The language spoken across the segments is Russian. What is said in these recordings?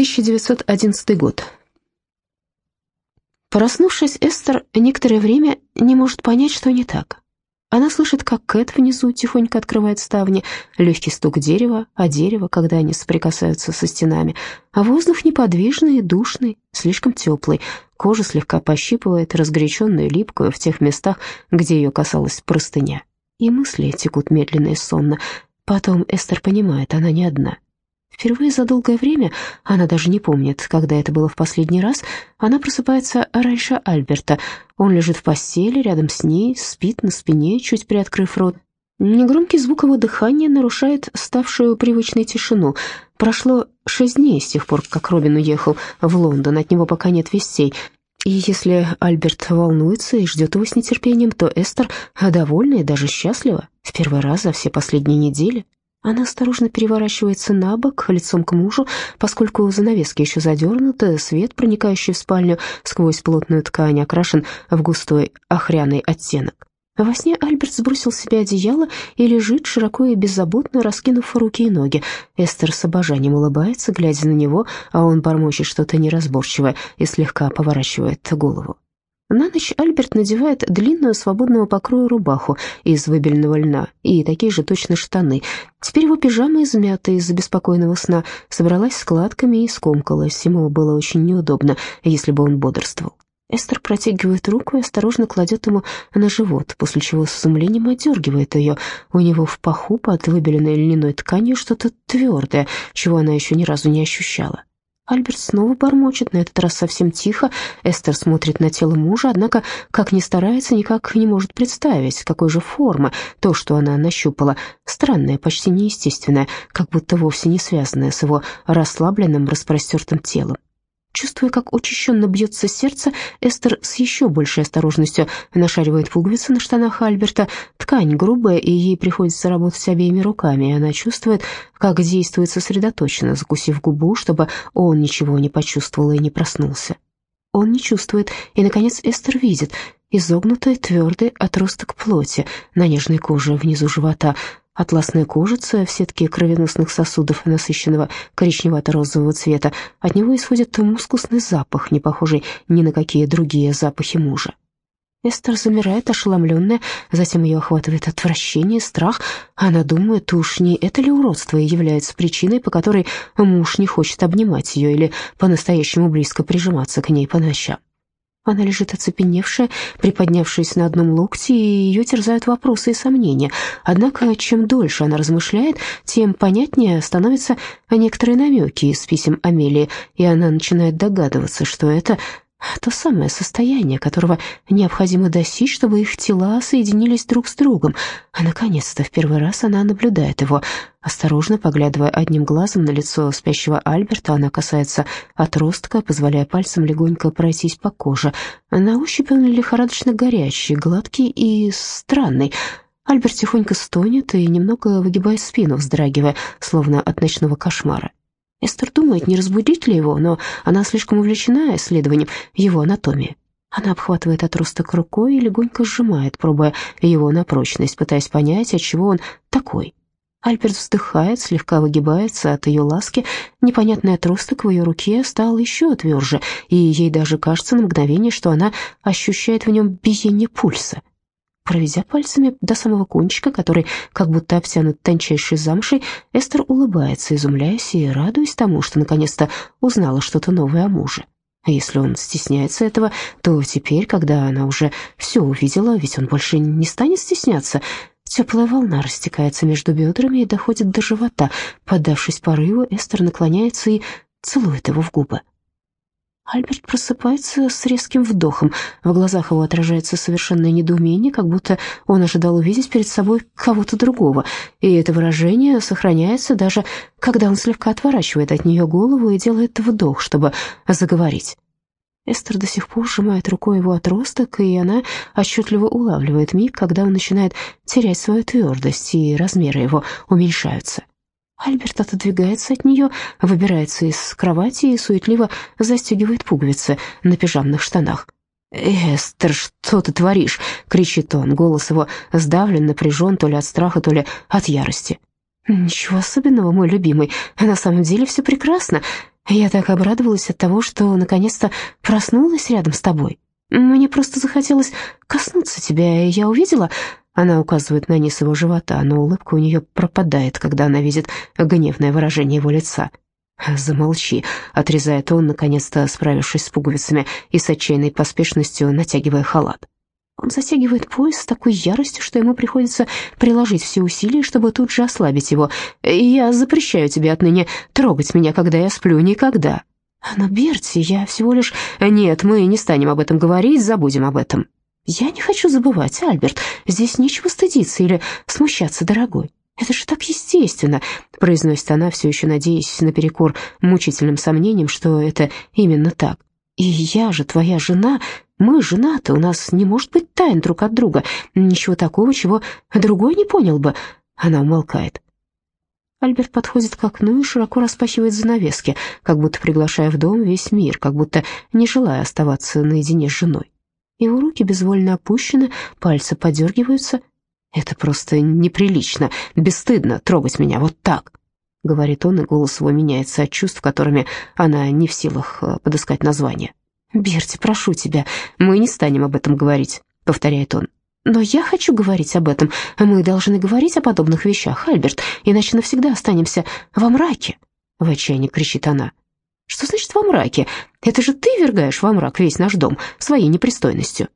1911 год. Проснувшись, Эстер некоторое время не может понять, что не так. Она слышит, как Кэт внизу тихонько открывает ставни, легкий стук дерева о дерево, когда они соприкасаются со стенами, а воздух неподвижный, душный, слишком теплый, кожа слегка пощипывает, разгоряченную и липкую в тех местах, где ее касалась простыня. И мысли текут медленно и сонно. Потом Эстер понимает, она не одна. Впервые за долгое время, она даже не помнит, когда это было в последний раз, она просыпается раньше Альберта. Он лежит в постели, рядом с ней, спит на спине, чуть приоткрыв рот. Негромкий звук его дыхания нарушает ставшую привычной тишину. Прошло шесть дней с тех пор, как Робин уехал в Лондон, от него пока нет вестей. И если Альберт волнуется и ждет его с нетерпением, то Эстер довольна и даже счастлива в первый раз за все последние недели. Она осторожно переворачивается на бок, лицом к мужу, поскольку занавески еще задернуты, свет, проникающий в спальню сквозь плотную ткань, окрашен в густой охряный оттенок. Во сне Альберт сбросил с себя одеяло и лежит, широко и беззаботно раскинув руки и ноги. Эстер с обожанием улыбается, глядя на него, а он бормочет что-то неразборчивое и слегка поворачивает голову. На ночь Альберт надевает длинную свободного покроя рубаху из выбеленного льна и такие же точно штаны. Теперь его пижама, измятая из-за беспокойного сна, собралась складками и скомкалась. Ему было очень неудобно, если бы он бодрствовал. Эстер протягивает руку и осторожно кладет ему на живот, после чего с изумлением отдергивает ее. У него в паху под выбеленной льняной тканью что-то твердое, чего она еще ни разу не ощущала. Альберт снова бормочет, на этот раз совсем тихо. Эстер смотрит на тело мужа, однако, как ни старается, никак не может представить, какой же формы то, что она нащупала. Странное, почти неестественное, как будто вовсе не связанное с его расслабленным, распростертым телом. Чувствуя, как учащенно бьется сердце, Эстер с еще большей осторожностью нашаривает пуговицы на штанах Альберта. Ткань грубая, и ей приходится работать обеими руками, и она чувствует, как действует сосредоточенно, закусив губу, чтобы он ничего не почувствовал и не проснулся. Он не чувствует, и, наконец, Эстер видит изогнутый твердый отросток плоти на нежной коже внизу живота, Атласная кожица в сетке кровеносных сосудов насыщенного коричневато-розового цвета. От него исходит мускусный запах, не похожий ни на какие другие запахи мужа. Эстер замирает, ошеломленная, затем ее охватывает отвращение, страх. Она думает, уж не это ли уродство и является причиной, по которой муж не хочет обнимать ее или по-настоящему близко прижиматься к ней по ночам. Она лежит оцепеневшая, приподнявшись на одном локте, и ее терзают вопросы и сомнения. Однако, чем дольше она размышляет, тем понятнее становятся некоторые намеки из писем Амелии, и она начинает догадываться, что это то самое состояние, которого необходимо достичь, чтобы их тела соединились друг с другом. А наконец-то в первый раз она наблюдает его. Осторожно поглядывая одним глазом на лицо спящего Альберта, она касается отростка, позволяя пальцем легонько пройтись по коже. На ощупь он лихорадочно горячий, гладкий и странный. Альберт тихонько стонет и немного выгибает спину, вздрагивая, словно от ночного кошмара. Эстер думает, не разбудить ли его, но она слишком увлечена исследованием его анатомии. Она обхватывает отросток рукой и легонько сжимает, пробуя его на прочность, пытаясь понять, от чего он такой. Альберт вздыхает, слегка выгибается от ее ласки. Непонятный отросток в ее руке стал еще тверже, и ей даже кажется на мгновение, что она ощущает в нем биение пульса. Проведя пальцами до самого кончика, который как будто обтянут тончайшей замшей, Эстер улыбается, изумляясь и радуясь тому, что наконец-то узнала что-то новое о муже. А если он стесняется этого, то теперь, когда она уже все увидела, ведь он больше не станет стесняться, Теплая волна растекается между бедрами и доходит до живота. Поддавшись порыву, Эстер наклоняется и целует его в губы. Альберт просыпается с резким вдохом. В глазах его отражается совершенное недоумение, как будто он ожидал увидеть перед собой кого-то другого. И это выражение сохраняется даже, когда он слегка отворачивает от нее голову и делает вдох, чтобы заговорить. Эстер до сих пор сжимает рукой его отросток, и она отчетливо улавливает миг, когда он начинает терять свою твердость, и размеры его уменьшаются. Альберт отодвигается от нее, выбирается из кровати и суетливо застегивает пуговицы на пижамных штанах. «Эстер, что ты творишь?» — кричит он. Голос его сдавлен, напряжен то ли от страха, то ли от ярости. «Ничего особенного, мой любимый. На самом деле все прекрасно. Я так обрадовалась от того, что наконец-то проснулась рядом с тобой. Мне просто захотелось коснуться тебя, и я увидела...» Она указывает на низ его живота, но улыбка у нее пропадает, когда она видит гневное выражение его лица. «Замолчи», — отрезает он, наконец-то справившись с пуговицами и с отчаянной поспешностью натягивая халат. Он затягивает пояс с такой яростью, что ему приходится приложить все усилия, чтобы тут же ослабить его. «Я запрещаю тебе отныне трогать меня, когда я сплю, никогда». «Но, Берти, я всего лишь...» «Нет, мы не станем об этом говорить, забудем об этом». «Я не хочу забывать, Альберт. Здесь нечего стыдиться или смущаться, дорогой. Это же так естественно», — произносит она, все еще надеясь наперекор мучительным сомнением, что это именно так. «И я же твоя жена, мы женаты, у нас не может быть тайн друг от друга, ничего такого, чего другой не понял бы». Она умолкает. Альберт подходит к окну и широко распахивает занавески, как будто приглашая в дом весь мир, как будто не желая оставаться наедине с женой. Его руки безвольно опущены, пальцы подергиваются. «Это просто неприлично, бесстыдно трогать меня вот так», — говорит он, и голос его меняется от чувств, которыми она не в силах э, подыскать название. «Берти, прошу тебя, мы не станем об этом говорить», — повторяет он. «Но я хочу говорить об этом. Мы должны говорить о подобных вещах, Альберт, иначе навсегда останемся во мраке», — в отчаянии кричит она. «Что значит во мраке? Это же ты вергаешь во мрак весь наш дом своей непристойностью».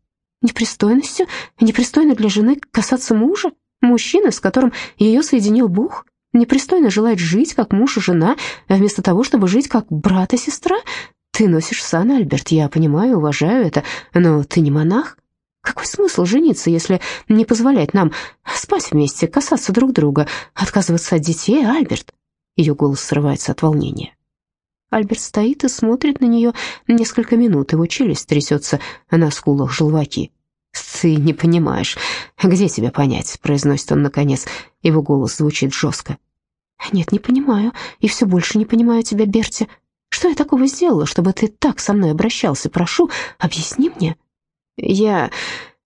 «Непристойностью? Непристойно для жены касаться мужа? Мужчины, с которым ее соединил Бог?» Непристойно желать жить, как муж и жена, вместо того, чтобы жить, как брат и сестра? Ты носишь сан, Альберт, я понимаю, уважаю это, но ты не монах. Какой смысл жениться, если не позволять нам спать вместе, касаться друг друга, отказываться от детей, Альберт?» Ее голос срывается от волнения. Альберт стоит и смотрит на нее несколько минут, его челюсть трясется на скулах желваки. «Ты не понимаешь. Где тебя понять?» — произносит он наконец. Его голос звучит жестко. «Нет, не понимаю, и все больше не понимаю тебя, Берти. Что я такого сделала, чтобы ты так со мной обращался? Прошу, объясни мне». «Я...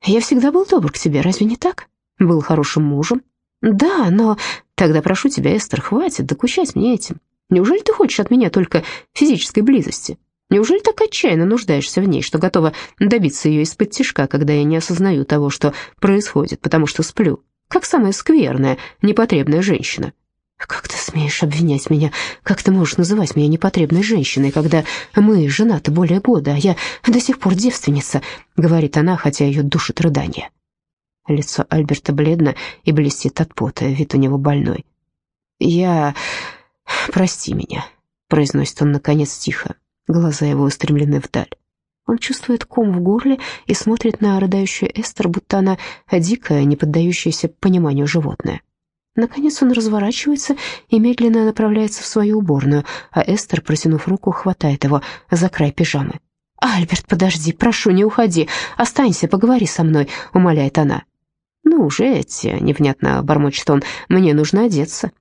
я всегда был добр к тебе, разве не так? Был хорошим мужем». «Да, но...» «Тогда прошу тебя, Эстер, хватит докучать мне этим. Неужели ты хочешь от меня только физической близости? Неужели так отчаянно нуждаешься в ней, что готова добиться ее из-под тишка, когда я не осознаю того, что происходит, потому что сплю, как самая скверная, непотребная женщина?» «Как ты смеешь обвинять меня? Как ты можешь называть меня непотребной женщиной, когда мы женаты более года, а я до сих пор девственница?» — говорит она, хотя ее душит рыдание. Лицо Альберта бледно и блестит от пота, вид у него больной. «Я... прости меня», — произносит он наконец тихо. Глаза его устремлены вдаль. Он чувствует ком в горле и смотрит на рыдающую Эстер, будто она дикая, не поддающаяся пониманию животное. Наконец он разворачивается и медленно направляется в свою уборную, а Эстер, протянув руку, хватает его за край пижамы. «Альберт, подожди, прошу, не уходи, останься, поговори со мной», — умоляет она. «Ну уже эти», — невнятно бормочет он, — «мне нужно одеться».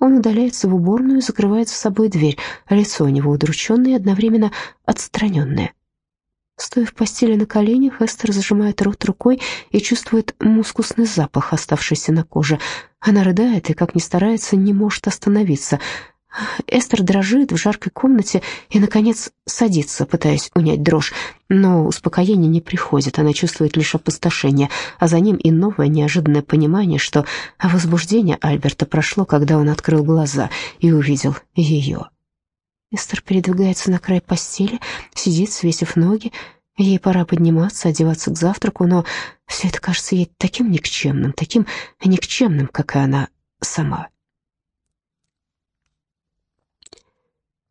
Он удаляется в уборную и закрывает за собой дверь, лицо у него удрученное и одновременно отстраненное. Стоя в постели на коленях, Эстер зажимает рот рукой и чувствует мускусный запах, оставшийся на коже. Она рыдает и, как ни старается, не может остановиться. Эстер дрожит в жаркой комнате и, наконец, садится, пытаясь унять дрожь. Но успокоение не приходит, она чувствует лишь опустошение, а за ним и новое неожиданное понимание, что возбуждение Альберта прошло, когда он открыл глаза и увидел ее. Эстер передвигается на край постели, сидит, свесив ноги. Ей пора подниматься, одеваться к завтраку, но все это кажется ей таким никчемным, таким никчемным, как и она сама.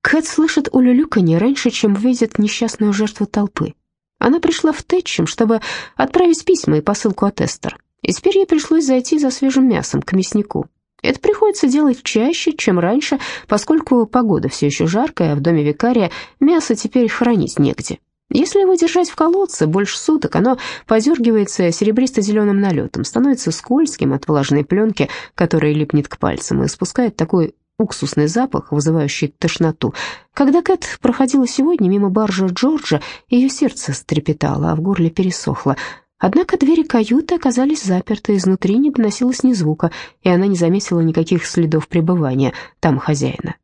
Кэт слышит улюлюканье раньше, чем видит несчастную жертву толпы. Она пришла в Тэтчем, чтобы отправить письма и посылку от Эстер. И теперь ей пришлось зайти за свежим мясом к мяснику. Это приходится делать чаще, чем раньше, поскольку погода все еще жаркая, а в доме викария мясо теперь хранить негде. Если его держать в колодце больше суток, оно подергивается серебристо-зеленым налетом, становится скользким от влажной пленки, которая липнет к пальцам, и спускает такой уксусный запах, вызывающий тошноту. Когда Кэт проходила сегодня мимо баржи Джорджа, ее сердце стрепетало, а в горле пересохло. Однако двери каюты оказались заперты, изнутри не доносилось ни звука, и она не заметила никаких следов пребывания там хозяина.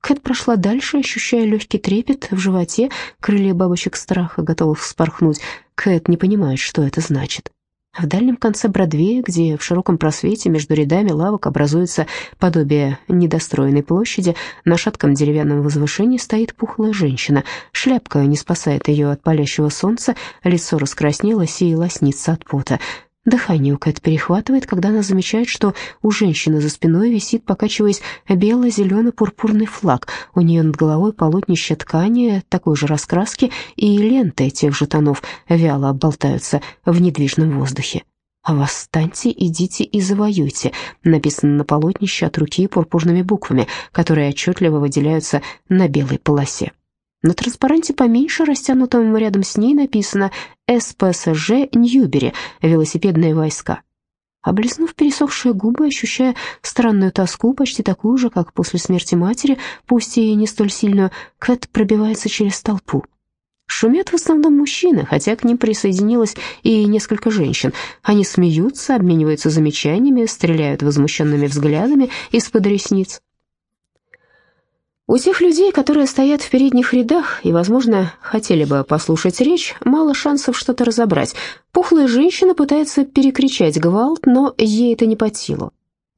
Кэт прошла дальше, ощущая легкий трепет в животе, крылья бабочек страха, готовых вспорхнуть. Кэт не понимает, что это значит. В дальнем конце Бродвея, где в широком просвете между рядами лавок образуется подобие недостроенной площади, на шатком деревянном возвышении стоит пухлая женщина. Шляпка не спасает ее от палящего солнца, лицо раскраснелось и лоснится от пота. Дыхание у Кэт перехватывает, когда она замечает, что у женщины за спиной висит, покачиваясь, бело-зелено-пурпурный флаг. У нее над головой полотнище ткани такой же раскраски, и ленты тех же тонов вяло болтаются в недвижном воздухе. «Восстаньте, идите и завоюйте», написано на полотнище от руки пурпурными буквами, которые отчетливо выделяются на белой полосе. На транспаранте поменьше, растянутом рядом с ней, написано «СПСЖ Ньюбери. Велосипедные войска». Облизнув пересохшие губы, ощущая странную тоску, почти такую же, как после смерти матери, пусть и не столь сильную, Кэт пробивается через толпу. Шумят в основном мужчины, хотя к ним присоединилось и несколько женщин. Они смеются, обмениваются замечаниями, стреляют возмущенными взглядами из-под ресниц. У тех людей, которые стоят в передних рядах и, возможно, хотели бы послушать речь, мало шансов что-то разобрать. Пухлая женщина пытается перекричать гвалт, но ей это не под силу.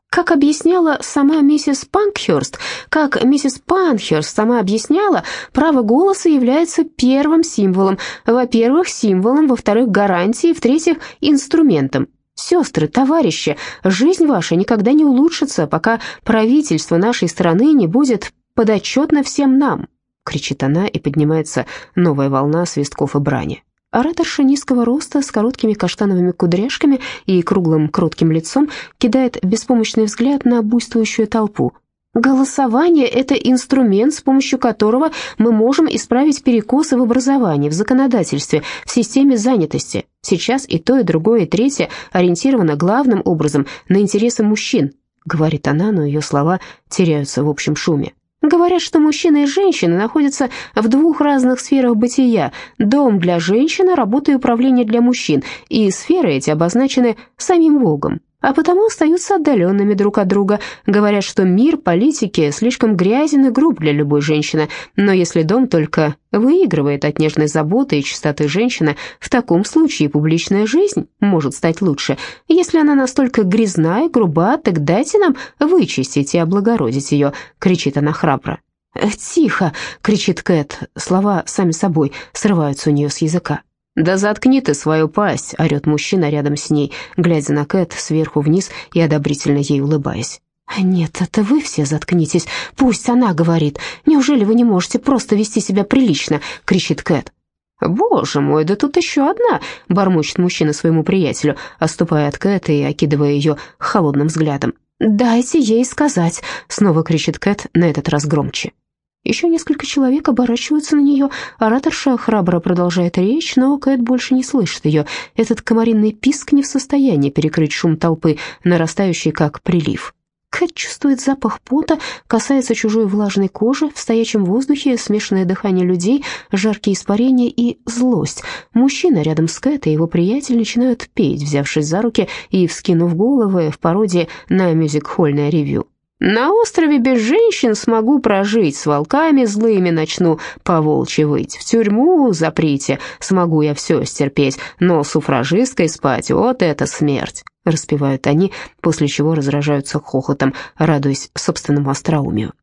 Как объясняла сама миссис Панкхерст, как миссис Панкхерст сама объясняла, право голоса является первым символом. Во-первых, символом, во-вторых, гарантией, в-третьих, инструментом. Сестры, товарищи, жизнь ваша никогда не улучшится, пока правительство нашей страны не будет подотчетно всем нам!» — кричит она, и поднимается новая волна свистков и брани. Ораторша низкого роста с короткими каштановыми кудряшками и круглым кротким лицом кидает беспомощный взгляд на буйствующую толпу. Голосование – это инструмент, с помощью которого мы можем исправить перекосы в образовании, в законодательстве, в системе занятости. Сейчас и то, и другое, и третье ориентировано главным образом на интересы мужчин, говорит она, но ее слова теряются в общем шуме. Говорят, что мужчина и женщина находятся в двух разных сферах бытия. Дом для женщины, работа и управление для мужчин, и сферы эти обозначены самим Богом а потому остаются отдаленными друг от друга. Говорят, что мир политики слишком грязен и груб для любой женщины, но если дом только выигрывает от нежной заботы и чистоты женщины, в таком случае публичная жизнь может стать лучше. Если она настолько грязна и груба, так дайте нам вычистить и облагородить ее», — кричит она храбро. «Тихо!» — кричит Кэт. Слова сами собой срываются у нее с языка. «Да заткни ты свою пасть!» — орет мужчина рядом с ней, глядя на Кэт сверху вниз и одобрительно ей улыбаясь. «Нет, это вы все заткнитесь. Пусть она говорит. Неужели вы не можете просто вести себя прилично?» — кричит Кэт. «Боже мой, да тут еще одна!» — бормочет мужчина своему приятелю, оступая от Кэт и окидывая ее холодным взглядом. «Дайте ей сказать!» — снова кричит Кэт, на этот раз громче. Еще несколько человек оборачиваются на нее. Ораторша храбро продолжает речь, но Кэт больше не слышит ее. Этот комаринный писк не в состоянии перекрыть шум толпы, нарастающий как прилив. Кэт чувствует запах пота, касается чужой влажной кожи, в стоячем воздухе смешанное дыхание людей, жаркие испарения и злость. Мужчина рядом с Кэт и его приятель начинают петь, взявшись за руки и вскинув головы в пародии на мюзик-хольное ревью. На острове без женщин смогу прожить, с волками злыми начну по выть. В тюрьму заприте, смогу я все стерпеть, но суфражисткой спать — вот это смерть!» Распевают они, после чего разражаются хохотом, радуясь собственному остроумию.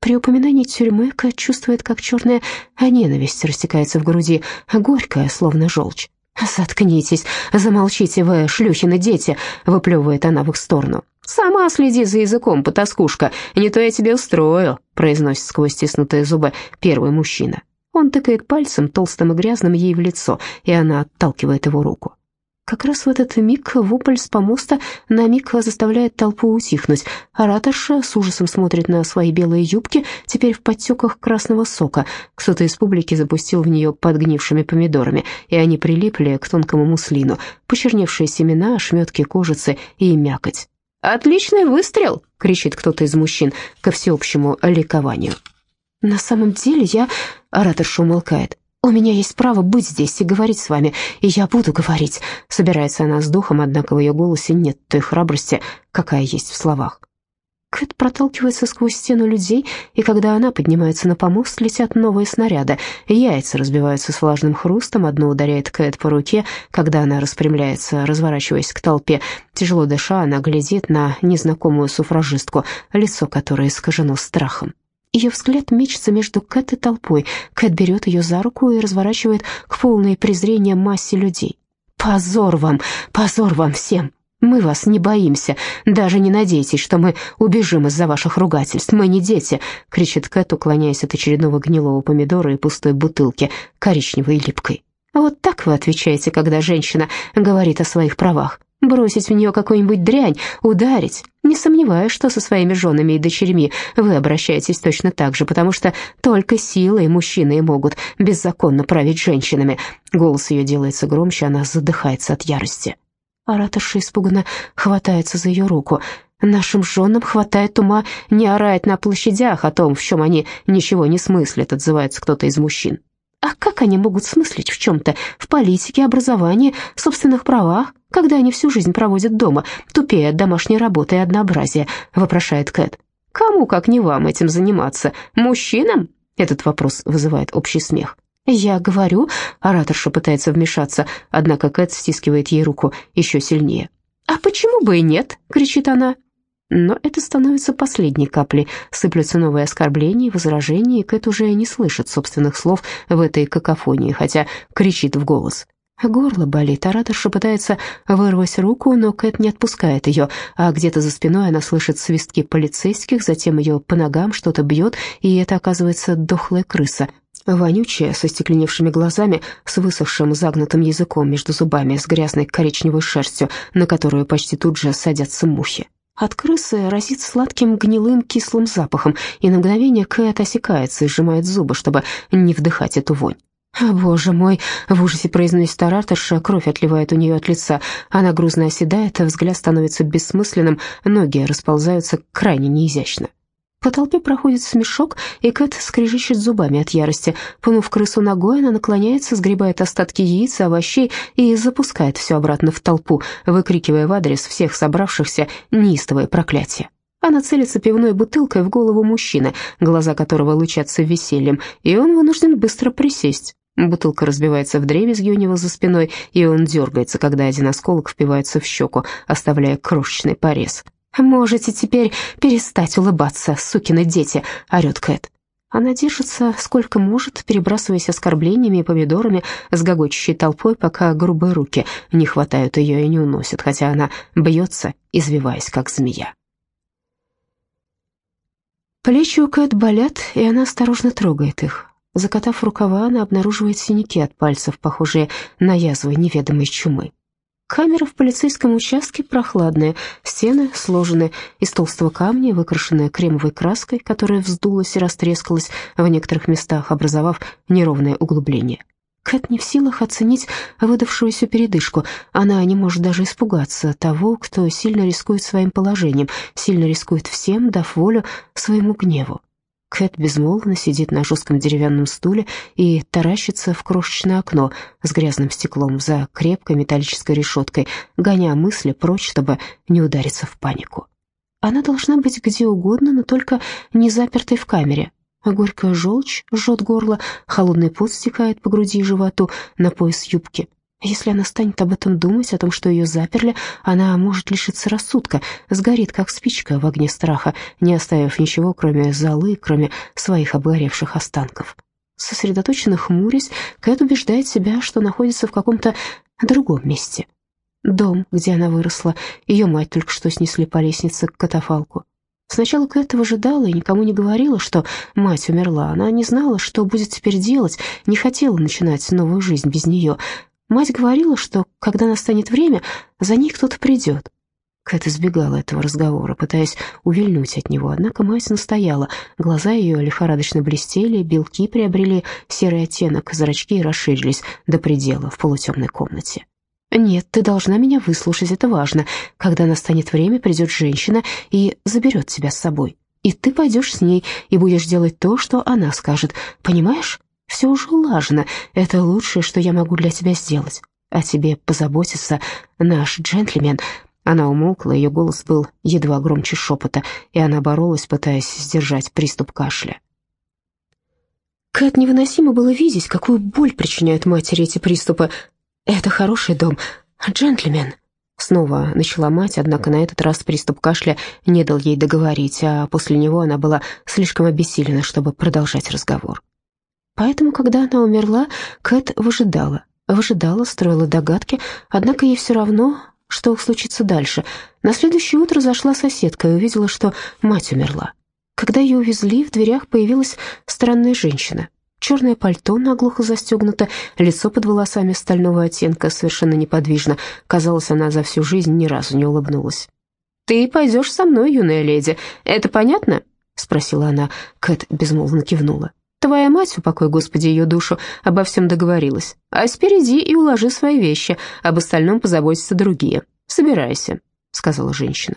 При упоминании тюрьмы Кэт чувствует, как черная ненависть растекается в груди, горькая, словно желчь. «Заткнитесь, замолчите вы, шлюхины дети!» — выплевывает она в их сторону. «Сама следи за языком, потаскушка, не то я тебе устрою», — произносит сквозь стиснутые зубы первый мужчина. Он тыкает пальцем, толстым и грязным, ей в лицо, и она отталкивает его руку. Как раз в этот миг вопль с помоста на миг заставляет толпу утихнуть. Ораторша с ужасом смотрит на свои белые юбки, теперь в подтеках красного сока. Кто-то из публики запустил в нее подгнившими помидорами, и они прилипли к тонкому муслину, почерневшие семена, ошметки кожицы и мякоть. «Отличный выстрел!» — кричит кто-то из мужчин ко всеобщему ликованию. «На самом деле я...» — ораторша умолкает. «У меня есть право быть здесь и говорить с вами, и я буду говорить». Собирается она с духом, однако в ее голосе нет той храбрости, какая есть в словах. Кэт проталкивается сквозь стену людей, и когда она поднимается на помост, летят новые снаряды. Яйца разбиваются с влажным хрустом, одно ударяет Кэт по руке, когда она распрямляется, разворачиваясь к толпе. Тяжело дыша, она глядит на незнакомую суфражистку, лицо которой искажено страхом. Ее взгляд мечется между Кэт и толпой. Кэт берет ее за руку и разворачивает к полной презрения массе людей. «Позор вам! Позор вам всем!» Мы вас не боимся. Даже не надейтесь, что мы убежим из-за ваших ругательств. Мы не дети, кричит Кэт, уклоняясь от очередного гнилого помидора и пустой бутылки, коричневой и липкой. Вот так вы отвечаете, когда женщина говорит о своих правах. Бросить в нее какую-нибудь дрянь, ударить. Не сомневаюсь, что со своими женами и дочерьми вы обращаетесь точно так же, потому что только силой мужчины и могут беззаконно править женщинами. Голос ее делается громче, она задыхается от ярости. Ораторша испуганно хватается за ее руку. «Нашим женам хватает ума не орать на площадях о том, в чем они ничего не смыслят», отзывается кто-то из мужчин. «А как они могут смыслить в чем-то? В политике, образовании, собственных правах, когда они всю жизнь проводят дома, тупее от домашней работы и однообразия?» вопрошает Кэт. «Кому, как не вам, этим заниматься? Мужчинам?» Этот вопрос вызывает общий смех. «Я говорю...» — ораторша пытается вмешаться, однако Кэт стискивает ей руку еще сильнее. «А почему бы и нет?» — кричит она. Но это становится последней каплей. Сыплются новые оскорбления, возражения, и Кэт уже не слышит собственных слов в этой какофонии, хотя кричит в голос. Горло болит, ораторша пытается вырвать руку, но Кэт не отпускает ее, а где-то за спиной она слышит свистки полицейских, затем ее по ногам что-то бьет, и это оказывается дохлая крыса — вонючая, со стекленевшими глазами, с высохшим загнутым языком между зубами, с грязной коричневой шерстью, на которую почти тут же садятся мухи. От крысы разит сладким гнилым кислым запахом, и на мгновение Кэт осекается и сжимает зубы, чтобы не вдыхать эту вонь. «Боже мой!» — в ужасе произносит ораторша, кровь отливает у нее от лица. Она грузно оседает, взгляд становится бессмысленным, ноги расползаются крайне неизящно. По толпе проходит смешок, и Кэт скрежещет зубами от ярости. Пнув крысу ногой, она наклоняется, сгребает остатки яиц овощей и запускает все обратно в толпу, выкрикивая в адрес всех собравшихся неистовое проклятие. Она целится пивной бутылкой в голову мужчины, глаза которого лучатся весельем, и он вынужден быстро присесть. Бутылка разбивается в дребезги у него за спиной, и он дергается, когда один осколок впивается в щеку, оставляя крошечный порез. «Можете теперь перестать улыбаться, сукины дети», — орёт Кэт. Она держится сколько может, перебрасываясь оскорблениями и помидорами с гогочущей толпой, пока грубые руки не хватают ее и не уносят, хотя она бьется, извиваясь, как змея. Плечи у Кэт болят, и она осторожно трогает их. Закатав рукава, она обнаруживает синяки от пальцев, похожие на язвы неведомой чумы. Камера в полицейском участке прохладная, стены сложены из толстого камня, выкрашенная кремовой краской, которая вздулась и растрескалась в некоторых местах, образовав неровное углубление. Кэт не в силах оценить выдавшуюся передышку. Она не может даже испугаться того, кто сильно рискует своим положением, сильно рискует всем, дав волю своему гневу. Кэт безмолвно сидит на жестком деревянном стуле и таращится в крошечное окно с грязным стеклом за крепкой металлической решеткой, гоня мысли прочь, чтобы не удариться в панику. Она должна быть где угодно, но только не запертой в камере. Горькая желчь жжет горло, холодный пот стекает по груди и животу на пояс юбки. Если она станет об этом думать, о том, что ее заперли, она может лишиться рассудка, сгорит, как спичка в огне страха, не оставив ничего, кроме золы, кроме своих обгоревших останков. Сосредоточенно хмурясь, Кэт убеждает себя, что находится в каком-то другом месте. Дом, где она выросла, ее мать только что снесли по лестнице к катафалку. Сначала Кэт выжидала и никому не говорила, что мать умерла. Она не знала, что будет теперь делать, не хотела начинать новую жизнь без нее. Мать говорила, что, когда настанет время, за ней кто-то придет. Кэт избегала этого разговора, пытаясь увильнуть от него, однако мать настояла. Глаза ее лихорадочно блестели, белки приобрели серый оттенок, зрачки расширились до предела в полутемной комнате. «Нет, ты должна меня выслушать, это важно. Когда настанет время, придет женщина и заберет тебя с собой. И ты пойдешь с ней и будешь делать то, что она скажет. Понимаешь?» Все уже улажено. Это лучшее, что я могу для тебя сделать. О тебе позаботится наш джентльмен. Она умолкла, ее голос был едва громче шепота, и она боролась, пытаясь сдержать приступ кашля. Кэт невыносимо было видеть, какую боль причиняют матери эти приступы. «Это хороший дом, джентльмен», — снова начала мать, однако на этот раз приступ кашля не дал ей договорить, а после него она была слишком обессилена, чтобы продолжать разговор. Поэтому, когда она умерла, Кэт выжидала, выжидала, строила догадки, однако ей все равно, что случится дальше. На следующее утро зашла соседка и увидела, что мать умерла. Когда ее увезли, в дверях появилась странная женщина. Черное пальто наглухо застегнуто, лицо под волосами стального оттенка совершенно неподвижно. Казалось, она за всю жизнь ни разу не улыбнулась. «Ты пойдешь со мной, юная леди, это понятно?» — спросила она. Кэт безмолвно кивнула. «Твоя мать, упокой, Господи, ее душу, обо всем договорилась. А спереди и уложи свои вещи, об остальном позаботятся другие. Собирайся», — сказала женщина.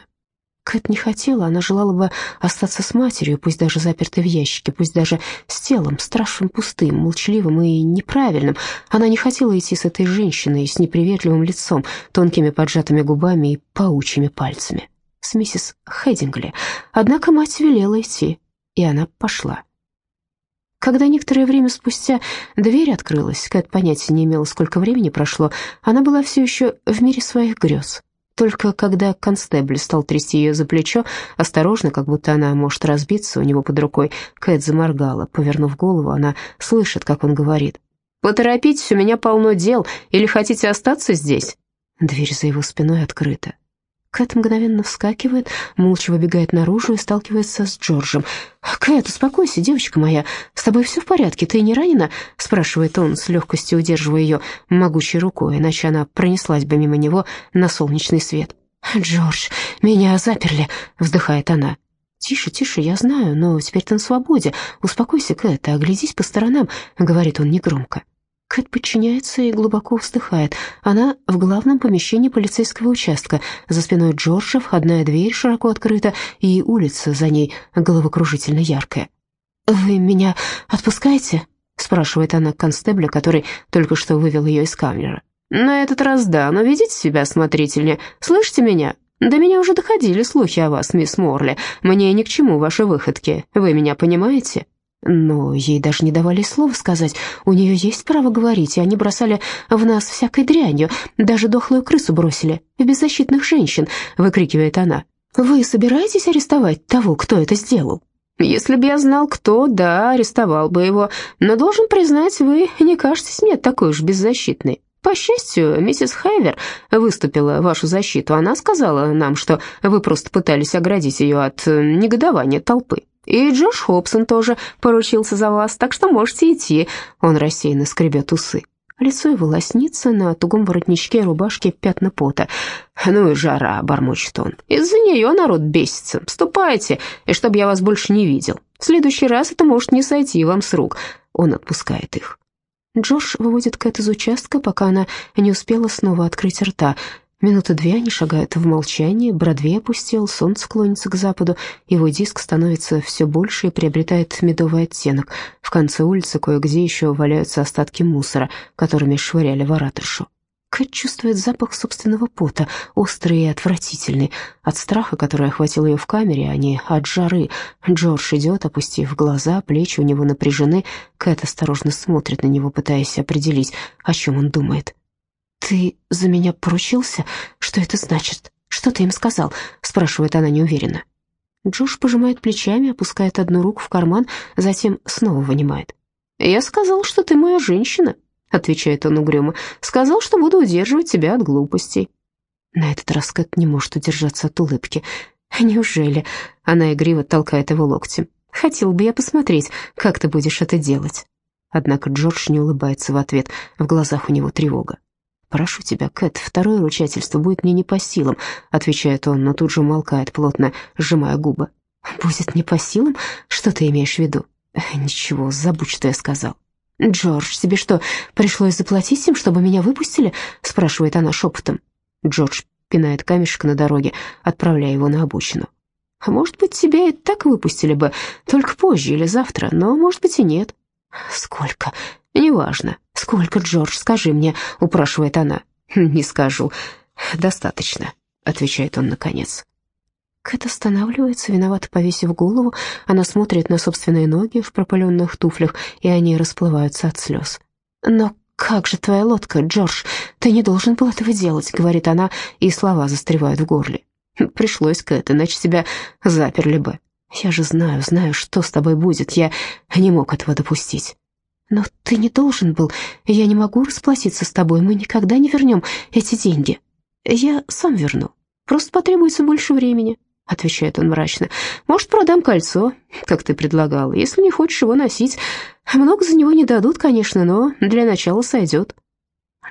Кэт не хотела, она желала бы остаться с матерью, пусть даже запертой в ящике, пусть даже с телом, страшным, пустым, молчаливым и неправильным. Она не хотела идти с этой женщиной, с неприветливым лицом, тонкими поджатыми губами и паучьими пальцами, с миссис Хэддингли. Однако мать велела идти, и она пошла. Когда некоторое время спустя дверь открылась, Кэт понятия не имела, сколько времени прошло, она была все еще в мире своих грез. Только когда констебль стал трясти ее за плечо, осторожно, как будто она может разбиться у него под рукой, Кэт заморгала. Повернув голову, она слышит, как он говорит. «Поторопитесь, у меня полно дел. Или хотите остаться здесь?» Дверь за его спиной открыта. Кэт мгновенно вскакивает, молча выбегает наружу и сталкивается с Джорджем. «Кэт, успокойся, девочка моя, с тобой все в порядке, ты не ранена?» спрашивает он, с легкостью удерживая ее могучей рукой, иначе она пронеслась бы мимо него на солнечный свет. «Джордж, меня заперли», — вздыхает она. «Тише, тише, я знаю, но теперь ты на свободе. Успокойся, Кэт, оглядись по сторонам», — говорит он негромко. Кэт подчиняется и глубоко вздыхает. Она в главном помещении полицейского участка. За спиной Джорджа входная дверь широко открыта, и улица за ней головокружительно яркая. «Вы меня отпускаете?» — спрашивает она констебля, который только что вывел ее из камеры. «На этот раз да, но ведите себя осмотрительнее. Слышите меня? До меня уже доходили слухи о вас, мисс Морли. Мне ни к чему ваши выходки. Вы меня понимаете?» Но ей даже не давали слова сказать. У нее есть право говорить, и они бросали в нас всякой дрянью. Даже дохлую крысу бросили. Беззащитных женщин, выкрикивает она. Вы собираетесь арестовать того, кто это сделал? Если бы я знал, кто, да, арестовал бы его. Но должен признать, вы не кажетесь мне такой уж беззащитной. По счастью, миссис Хайвер выступила в вашу защиту. Она сказала нам, что вы просто пытались оградить ее от негодования толпы. И Джош Хобсон тоже поручился за вас, так что можете идти». Он рассеянно скребет усы. Лицо его лоснится, на тугом воротничке рубашки пятна пота. «Ну и жара», — бормочет он. «Из-за нее народ бесится. Ступайте, и чтобы я вас больше не видел. В следующий раз это может не сойти вам с рук». Он отпускает их. Джош выводит Кэт из участка, пока она не успела снова открыть рта. Минуты две они шагают в молчании, Бродвей опустел, солнце клонится к западу, его диск становится все больше и приобретает медовый оттенок. В конце улицы кое-где еще валяются остатки мусора, которыми швыряли в. Кэт чувствует запах собственного пота, острый и отвратительный. От страха, который охватил ее в камере, а не от жары. Джордж идет, опустив глаза, плечи у него напряжены. Кэт осторожно смотрит на него, пытаясь определить, о чем он думает. «Ты за меня поручился? Что это значит? Что ты им сказал?» — спрашивает она неуверенно. Джош пожимает плечами, опускает одну руку в карман, затем снова вынимает. «Я сказал, что ты моя женщина», — отвечает он угрюмо. «Сказал, что буду удерживать тебя от глупостей». На этот раз Кэт не может удержаться от улыбки. «Неужели?» — она игриво толкает его локтем. «Хотел бы я посмотреть, как ты будешь это делать». Однако Джордж не улыбается в ответ, в глазах у него тревога. «Прошу тебя, Кэт, второе ручательство будет мне не по силам», — отвечает он, но тут же умолкает, плотно сжимая губы. «Будет не по силам? Что ты имеешь в виду?» «Ничего, забудь, что я сказал». «Джордж, тебе что, пришлось заплатить им, чтобы меня выпустили?» — спрашивает она шепотом. Джордж пинает камешек на дороге, отправляя его на обочину. «А может быть, тебя и так выпустили бы, только позже или завтра, но, может быть, и нет». «Сколько?» «Неважно. Сколько, Джордж, скажи мне», — упрашивает она. «Не скажу. Достаточно». — отвечает он наконец. Кэт останавливается, виновато повесив голову. Она смотрит на собственные ноги в пропаленных туфлях, и они расплываются от слез. «Но как же твоя лодка, Джордж? Ты не должен был этого делать», — говорит она, и слова застревают в горле. «Пришлось, Кэт, иначе тебя заперли бы. Я же знаю, знаю, что с тобой будет. Я не мог этого допустить». «Но ты не должен был. Я не могу расплатиться с тобой. Мы никогда не вернем эти деньги». «Я сам верну. Просто потребуется больше времени», — отвечает он мрачно. «Может, продам кольцо, как ты предлагал, если не хочешь его носить. Много за него не дадут, конечно, но для начала сойдет».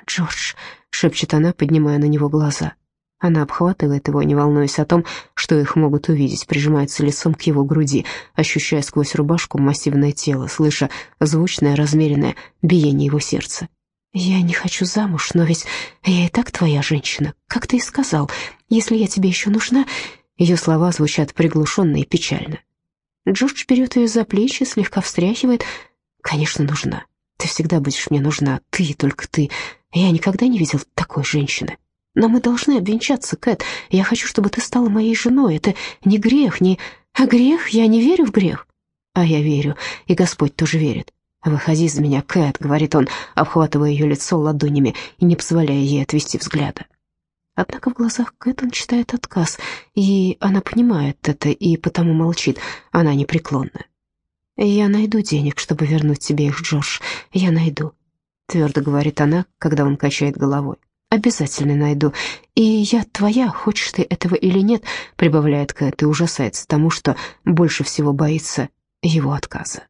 «Джордж», — шепчет она, поднимая на него глаза. Она обхватывает его, не волнуясь о том, что их могут увидеть, прижимается лицом к его груди, ощущая сквозь рубашку массивное тело, слыша звучное, размеренное биение его сердца. «Я не хочу замуж, но ведь я и так твоя женщина, как ты и сказал. Если я тебе еще нужна...» Ее слова звучат приглушенно и печально. Джордж берет ее за плечи, слегка встряхивает. «Конечно, нужна. Ты всегда будешь мне нужна. Ты только ты. Я никогда не видел такой женщины. Но мы должны обвенчаться, Кэт. Я хочу, чтобы ты стала моей женой. Это не грех, не... А грех? Я не верю в грех. А я верю, и Господь тоже верит. «Выходи из меня, Кэт», — говорит он, обхватывая ее лицо ладонями и не позволяя ей отвести взгляда. Однако в глазах Кэт он читает отказ, и она понимает это и потому молчит, она непреклонна. «Я найду денег, чтобы вернуть тебе их, Джордж, я найду», — твердо говорит она, когда он качает головой. «Обязательно найду. И я твоя, хочешь ты этого или нет», — прибавляет Кэт и ужасается тому, что больше всего боится его отказа.